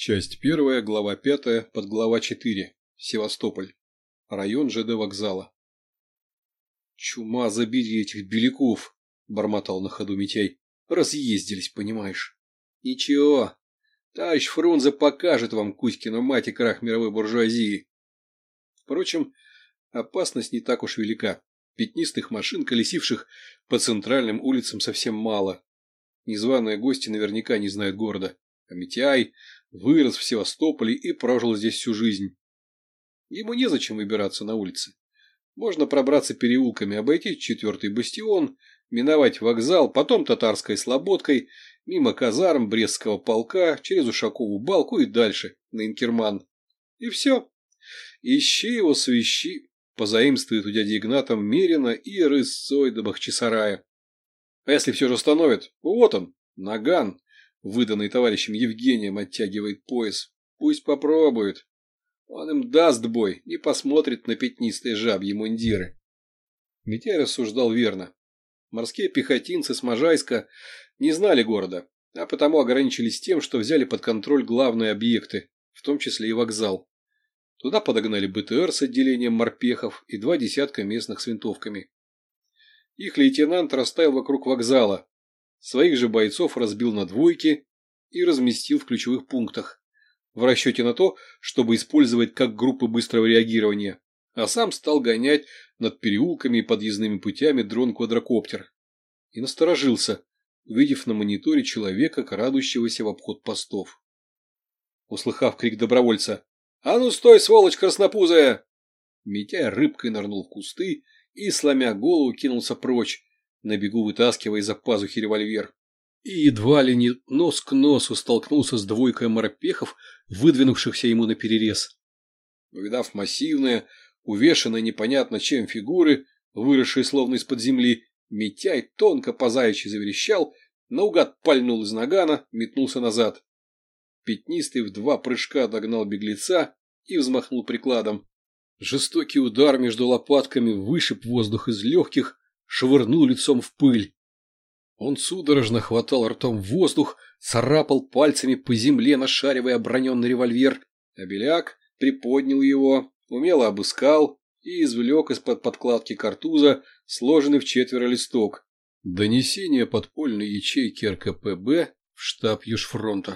Часть первая, глава пятая, подглава четыре. Севастополь. Район ЖД вокзала. «Чума, забери этих беляков!» – бормотал на ходу Митяй. «Разъездились, понимаешь?» «Ничего. Товарищ Фрунзе покажет вам Кузькину мать и крах мировой буржуазии». Впрочем, опасность не так уж велика. Пятнистых машин, колесивших по центральным улицам, совсем мало. Незваные гости наверняка не знают города. А Митяй вырос в Севастополе и прожил здесь всю жизнь. Ему незачем выбираться на улицы. Можно пробраться переулками, обойти четвертый бастион, миновать вокзал, потом татарской слободкой, мимо казарм Брестского полка, через Ушакову балку и дальше, на Инкерман. И все. Ищи его свищи, позаимствует у дяди Игната Мерина и рысцой до Бахчисарая. А если все же остановят, вот он, наган, выданный товарищем Евгением, оттягивает пояс. Пусть попробует. Он им даст бой, не посмотрит на пятнистые жабьи мундиры. Митяй рассуждал верно. Морские пехотинцы с Можайска не знали города, а потому ограничились тем, что взяли под контроль главные объекты, в том числе и вокзал. Туда подогнали БТР с отделением морпехов и два десятка местных с винтовками. Их лейтенант расставил вокруг вокзала, Своих же бойцов разбил на двойки и разместил в ключевых пунктах, в расчете на то, чтобы использовать как группы быстрого реагирования, а сам стал гонять над переулками и подъездными путями дрон-квадрокоптер. И насторожился, увидев на мониторе человека, крадущегося в обход постов. Услыхав крик добровольца «А ну стой, сволочь краснопузая!» Митяй рыбкой нырнул в кусты и, сломя голову, кинулся прочь, на бегу вытаскивая из-за пазухи револьвер. И едва ли не нос к носу столкнулся с двойкой морпехов, выдвинувшихся ему на перерез. Увидав массивные, увешанные непонятно чем фигуры, выросшие словно из-под земли, Митяй тонко по заячьи заверещал, наугад пальнул из нагана, метнулся назад. Пятнистый в два прыжка догнал беглеца и взмахнул прикладом. Жестокий удар между лопатками вышиб воздух из легких, швырнул лицом в пыль. Он судорожно хватал ртом воздух, царапал пальцами по земле, нашаривая оброненный револьвер. А Беляк приподнял его, умело обыскал и извлек из-под подкладки картуза сложенный в четверо листок. Донесение подпольной ячейки РКПБ в штаб Южфронта.